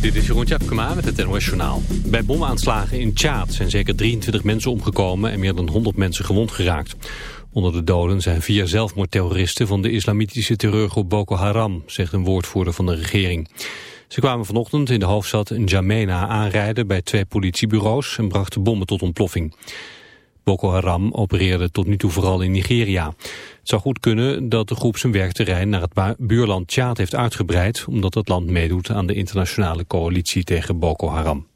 Dit is Jeroen Tjepkema met het NOS Journaal. Bij bomaanslagen in Tjaad zijn zeker 23 mensen omgekomen en meer dan 100 mensen gewond geraakt. Onder de doden zijn vier zelfmoordterroristen van de islamitische terreurgroep Boko Haram, zegt een woordvoerder van de regering. Ze kwamen vanochtend in de hoofdstad N'Djamena aanrijden bij twee politiebureaus en brachten bommen tot ontploffing. Boko Haram opereerde tot nu toe vooral in Nigeria. Het zou goed kunnen dat de groep zijn werkterrein naar het buurland Tjaad heeft uitgebreid... omdat het land meedoet aan de internationale coalitie tegen Boko Haram.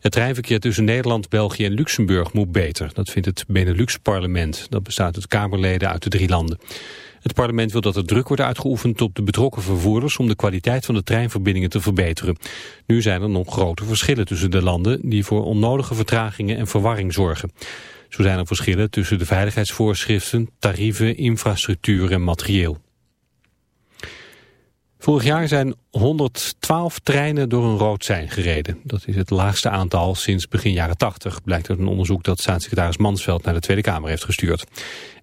Het treinverkeer tussen Nederland, België en Luxemburg moet beter. Dat vindt het Benelux-parlement. Dat bestaat uit Kamerleden uit de drie landen. Het parlement wil dat er druk wordt uitgeoefend op de betrokken vervoerders om de kwaliteit van de treinverbindingen te verbeteren. Nu zijn er nog grote verschillen tussen de landen die voor onnodige vertragingen en verwarring zorgen. Zo zijn er verschillen tussen de veiligheidsvoorschriften, tarieven, infrastructuur en materieel. Vorig jaar zijn 112 treinen door een rood sein gereden. Dat is het laagste aantal sinds begin jaren 80, blijkt uit een onderzoek dat staatssecretaris Mansveld naar de Tweede Kamer heeft gestuurd.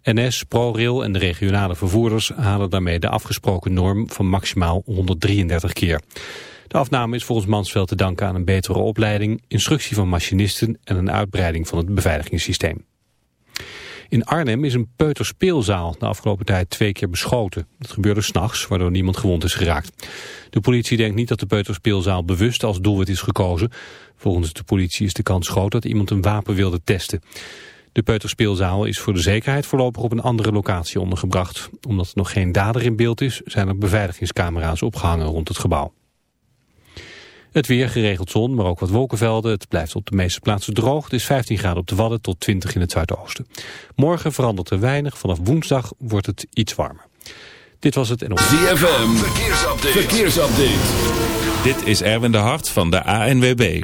NS, ProRail en de regionale vervoerders halen daarmee de afgesproken norm van maximaal 133 keer. De afname is volgens Mansveld te danken aan een betere opleiding, instructie van machinisten en een uitbreiding van het beveiligingssysteem. In Arnhem is een peuterspeelzaal de afgelopen tijd twee keer beschoten. Dat gebeurde s'nachts, waardoor niemand gewond is geraakt. De politie denkt niet dat de peuterspeelzaal bewust als doelwit is gekozen. Volgens de politie is de kans groot dat iemand een wapen wilde testen. De peuterspeelzaal is voor de zekerheid voorlopig op een andere locatie ondergebracht. Omdat er nog geen dader in beeld is, zijn er beveiligingscamera's opgehangen rond het gebouw. Het weer geregeld zon, maar ook wat wolkenvelden. Het blijft op de meeste plaatsen droog. Het is 15 graden op de Wadden tot 20 in het zuidoosten. Morgen verandert er weinig. Vanaf woensdag wordt het iets warmer. Dit was het en op... ZFM, verkeersupdate. verkeersupdate. Dit is Erwin de Hart van de ANWB.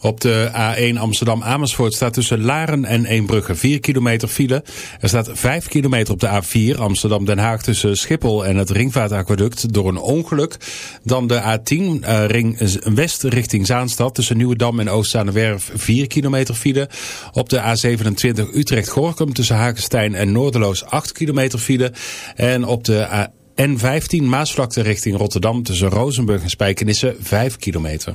Op de A1 Amsterdam-Amersfoort staat tussen Laren en Eembrugge 4 kilometer file. Er staat 5 kilometer op de A4 Amsterdam-Den Haag tussen Schiphol en het Ringvaartaquaduct door een ongeluk. Dan de A10 uh, Ring West richting Zaanstad tussen Nieuwedam en Oostzaanewerf 4 kilometer file. Op de A27 Utrecht-Gorkum tussen Hakenstein en Noorderloos 8 kilometer file. En op de N15 Maasvlakte richting Rotterdam tussen Rozenburg en Spijkenisse 5 kilometer.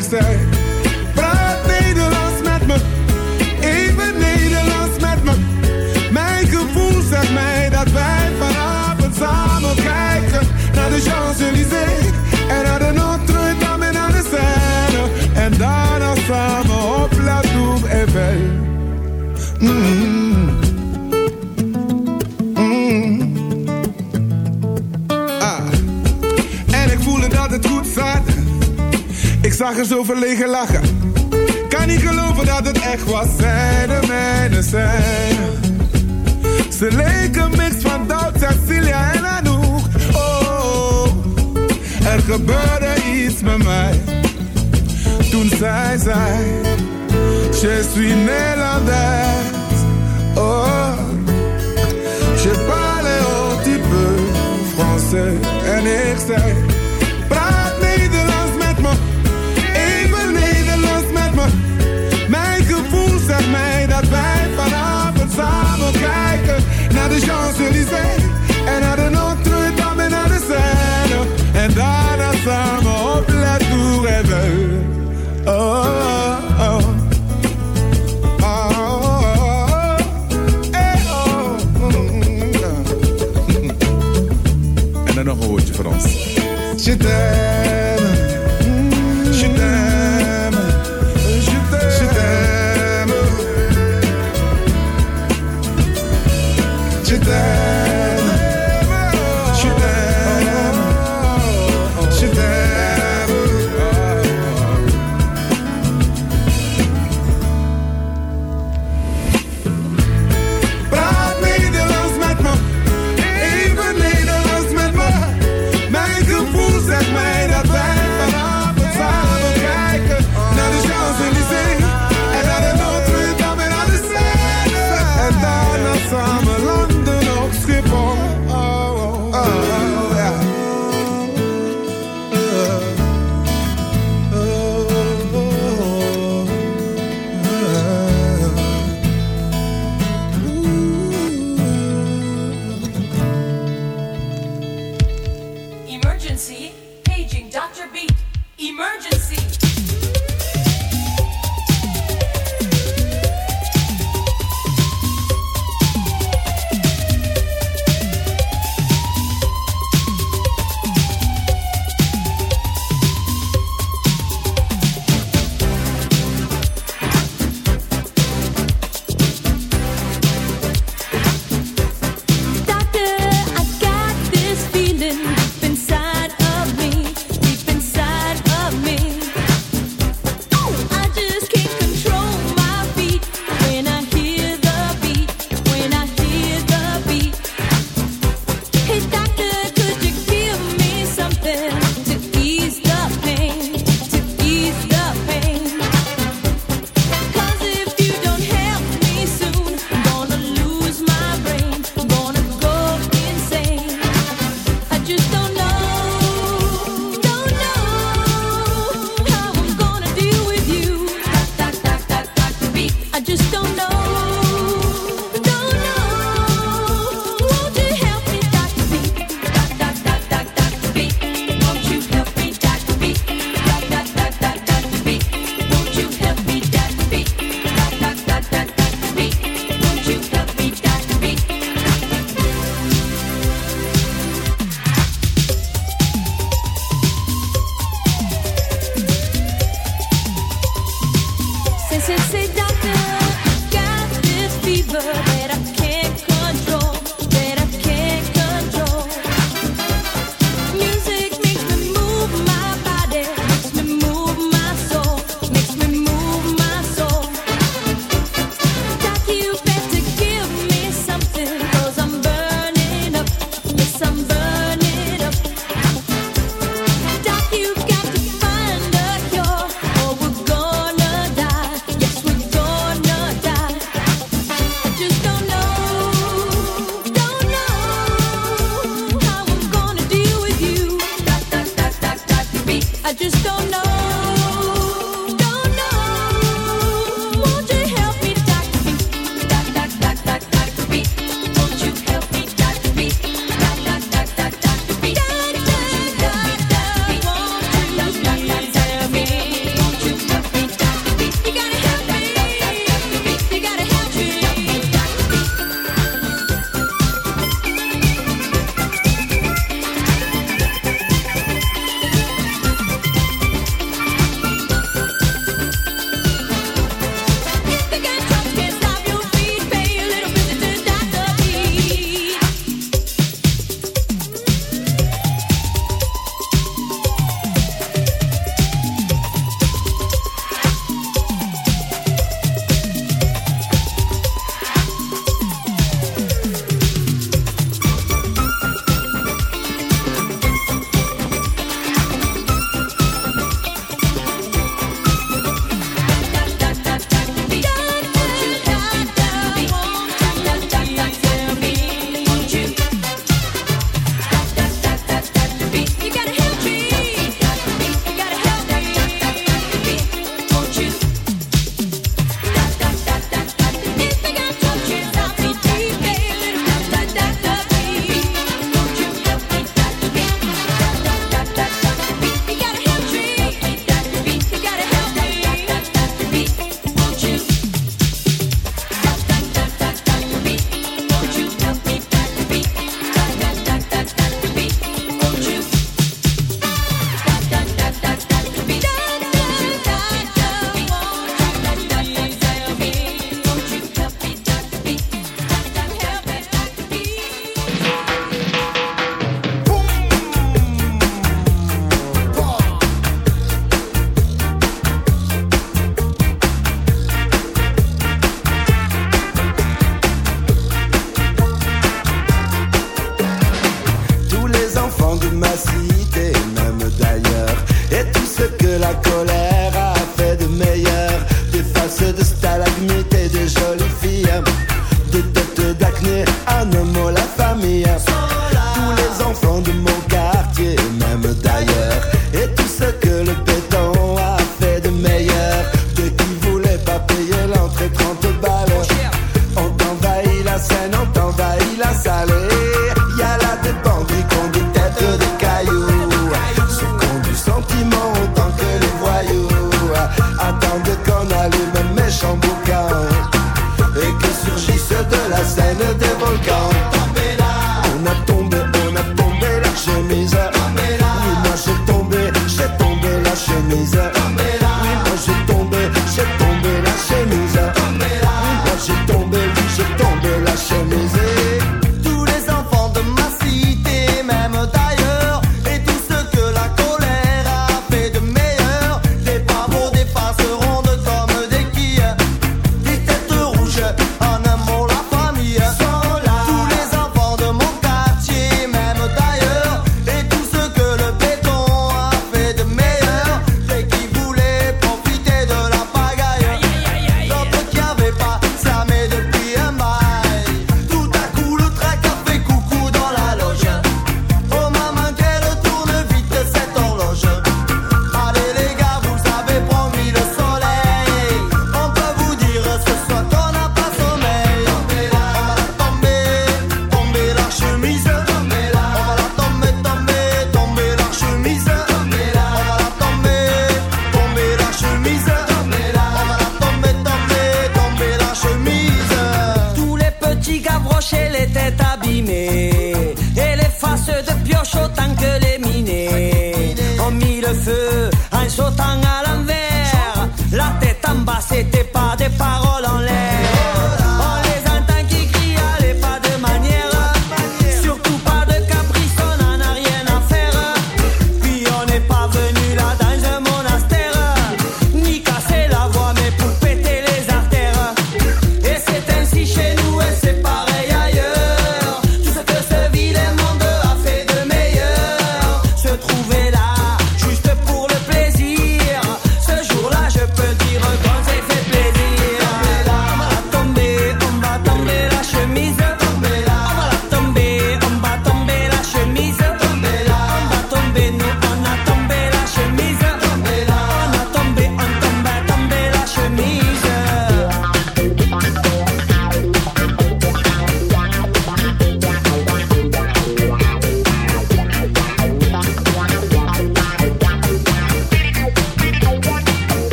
En ik Sweetness.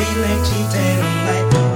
feeling cheated on like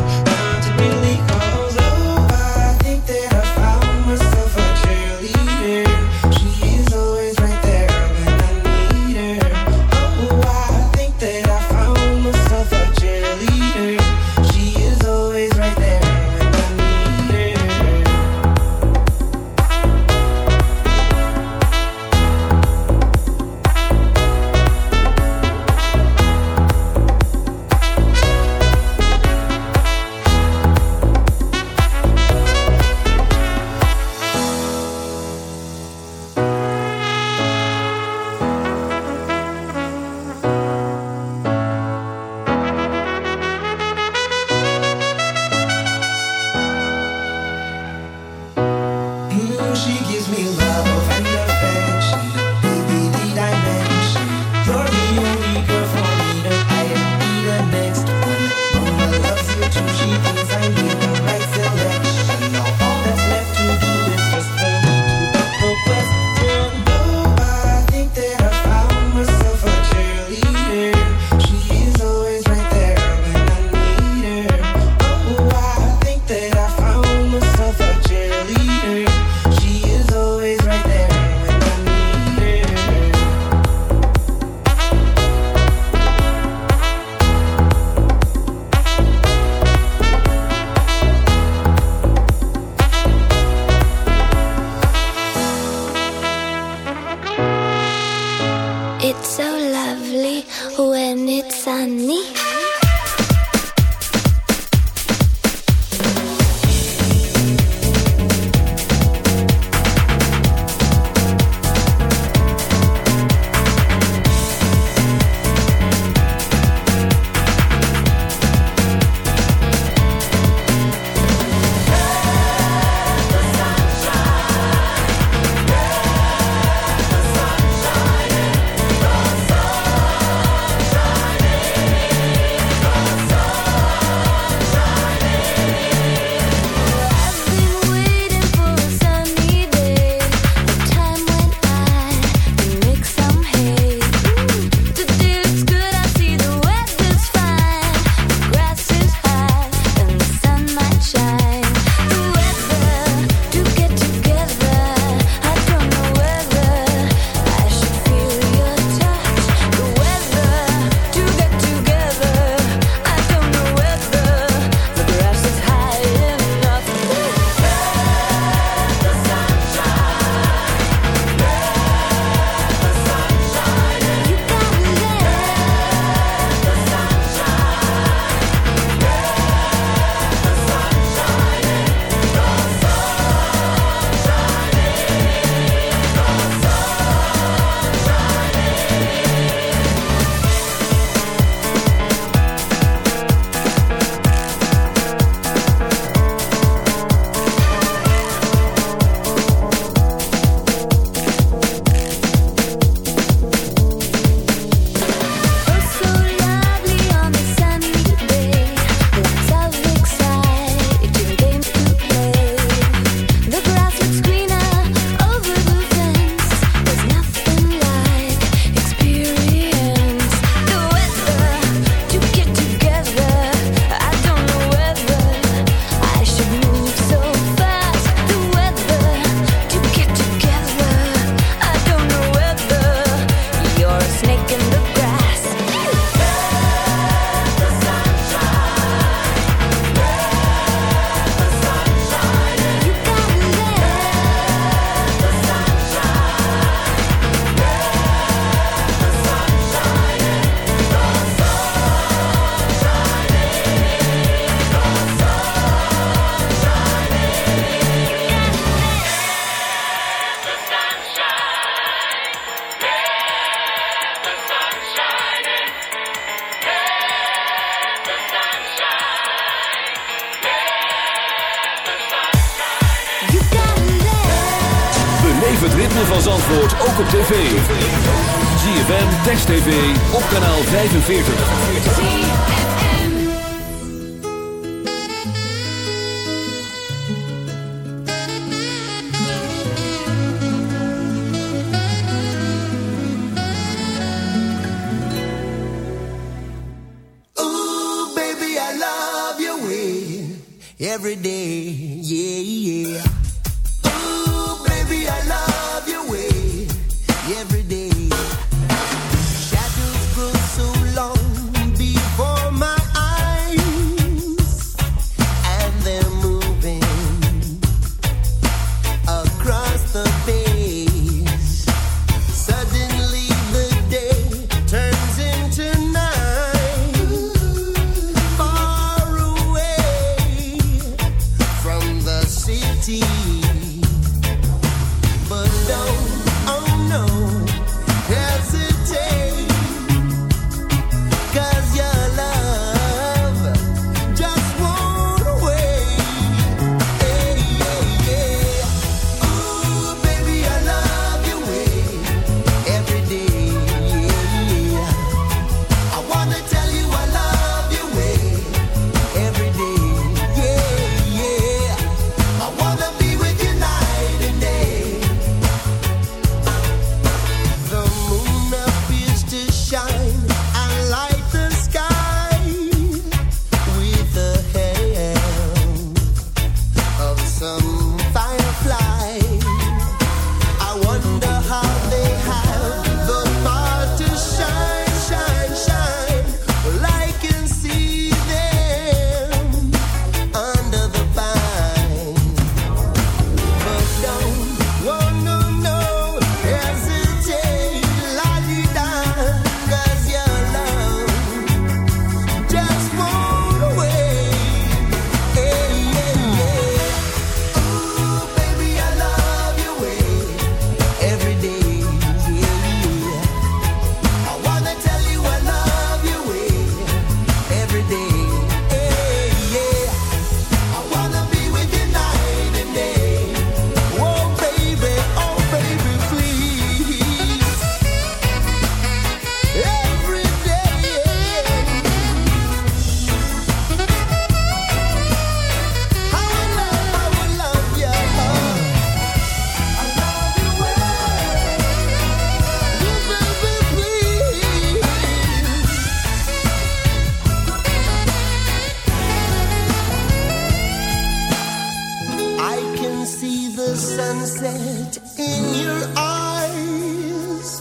in your eyes,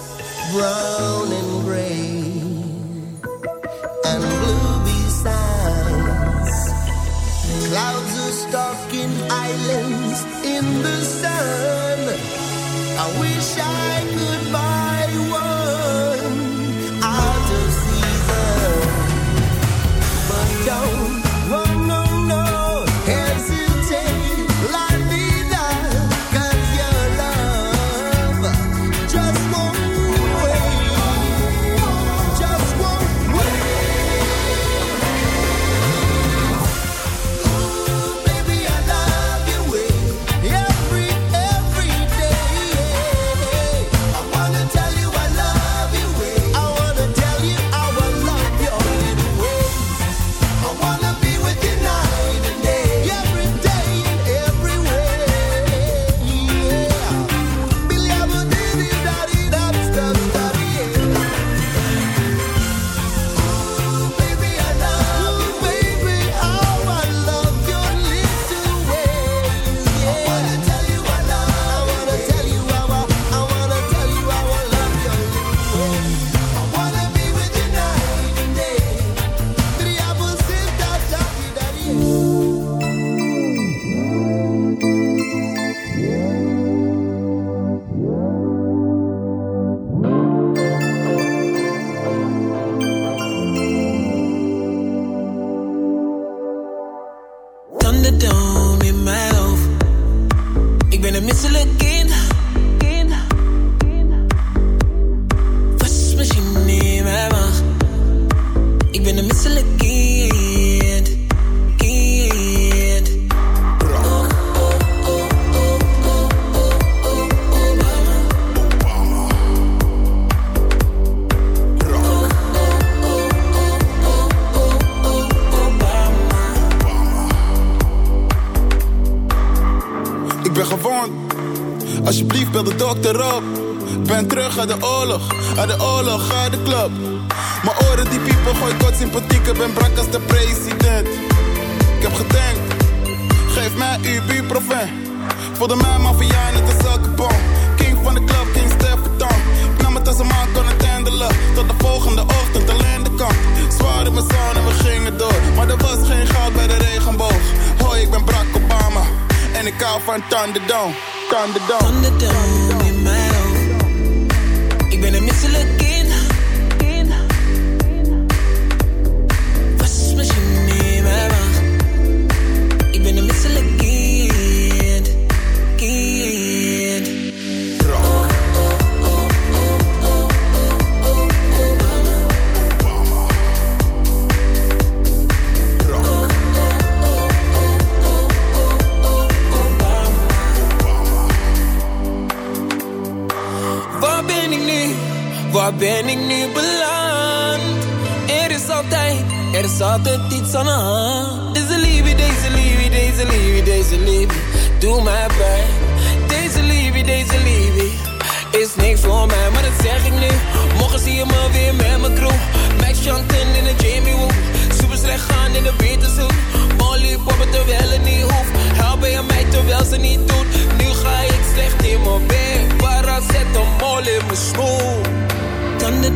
run. Thunderdome, Thunderdome. Thunderdome.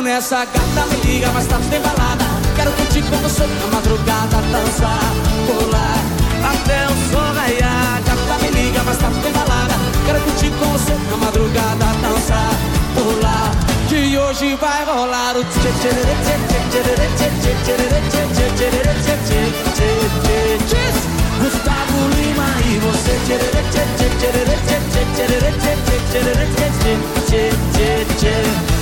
Nessa gata. Me liga mais tarde, tem balada. Quero curtir com você na madrugada, dançar, pular até o sol raiar. Gata, me liga mais tarde, tem balada. Quero curtir com você na madrugada, dançar, pular. Que hoje vai rolar o tchê tchê tchê tchê tchê Gustavo Lima e você tchê tchê tchê tchê tchê tchê tchê tchê tchê tchê tchê tchê tchê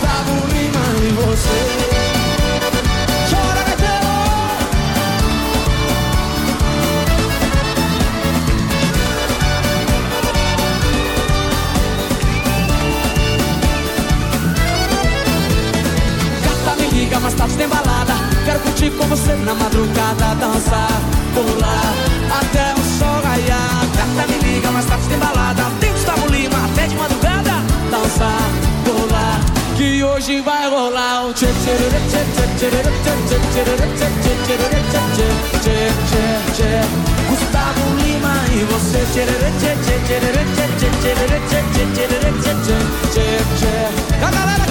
می نال می tchê Gustavo Lima e você tchê tchê tchê tchê tchê tchê tchê tchê tchê tchê tchê tchê tchê A galera